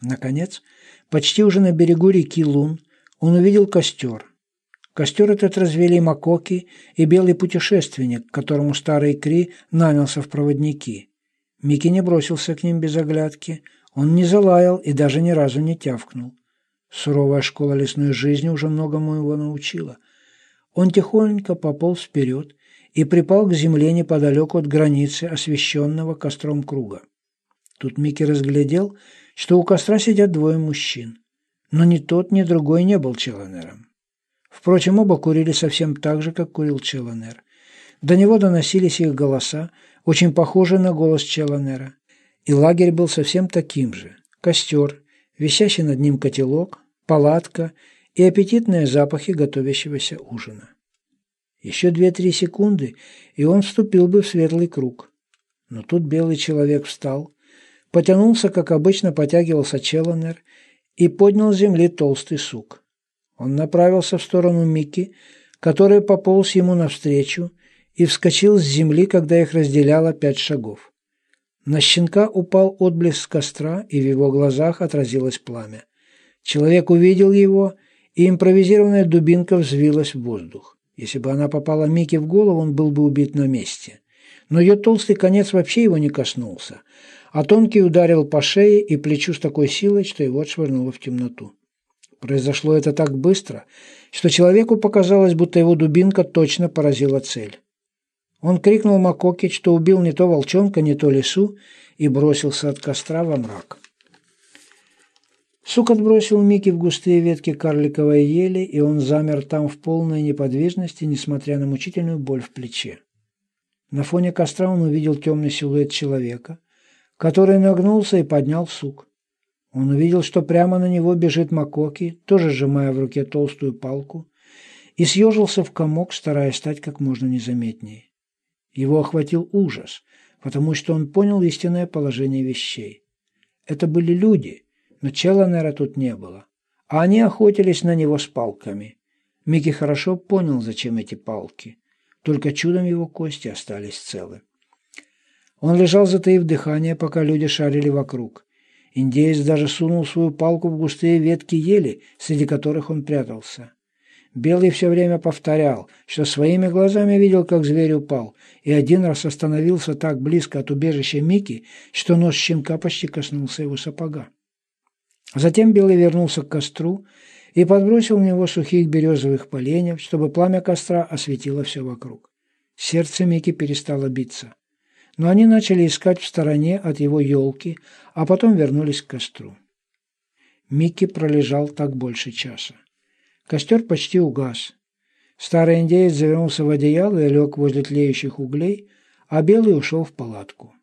Наконец, почти уже на берегу реки Лун, он увидел костер. Костер этот развели Макоки и белый путешественник, которому старый Кри нанялся в проводники. Микки не бросился к ним без оглядки, он не залаял и даже ни разу не тявкнул. Суровая школа лесной жизни уже многому его научила. Он тихонько пополз вперед и припал к земле неподалеку от границы освещенного костром круга. Тут Микки разглядел, что у костра сидят двое мужчин. Но ни тот, ни другой не был Челленером. Впрочем, оба курили совсем так же, как курил Челленер. До него доносились их голоса, очень похожие на голос Челленера. И лагерь был совсем таким же. Костер, висящий над ним котелок, палатка и аппетитные запахи готовящегося ужина. Еще две-три секунды, и он вступил бы в светлый круг. Но тут белый человек встал, потянулся, как обычно потягивался Челленер, и поднял с земли толстый сук. Он направился в сторону Микки, который пополз ему навстречу и вскочил с земли, когда их разделяло пять шагов. На щенка упал отблеск костра, и в его глазах отразилось пламя. Человек увидел его, и импровизированная дубинка взвилась в воздух. Если бы она попала Микки в голову, он был бы убит на месте. Но ее толстый конец вообще его не коснулся, а тонкий ударил по шее и плечу с такой силой, что его отшвырнуло в темноту. Произошло это так быстро, что человеку показалось, будто его дубинка точно поразила цель. Он крикнул Макоке, что убил не то волчонка, не то лису, и бросился от костра во мрак. Сук отбросил Микки в густые ветки карликовой ели, и он замер там в полной неподвижности, несмотря на мучительную боль в плече. На фоне костра он увидел темный силуэт человека, который нагнулся и поднял сук. Он увидел, что прямо на него бежит Макоки, тоже сжимая в руке толстую палку, и съежился в комок, стараясь стать как можно незаметнее. Его охватил ужас, потому что он понял истинное положение вещей. Это были люди, но Челленера тут не было, а они охотились на него с палками. Микки хорошо понял, зачем эти палки. Только чудом его кости остались целы. Он лежал, затаив дыхание, пока люди шарили вокруг. Индеец даже сунул свою палку в густые ветки ели, среди которых он прятался. Белый все время повторял, что своими глазами видел, как зверь упал, и один раз остановился так близко от убежища Мики, что нос щенка почти коснулся его сапога. Затем Белый вернулся к костру и подбросил в него сухих березовых поленьев, чтобы пламя костра осветило все вокруг. Сердце Мики перестало биться. Но они начали искать в стороне от его елки, а потом вернулись к костру. Микки пролежал так больше часа. Костер почти угас. Старый индеец завернулся в одеяло и лег возле тлеющих углей, а белый ушел в палатку.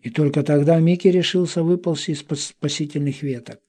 И только тогда Микки решился выползти из-под спасительных веток.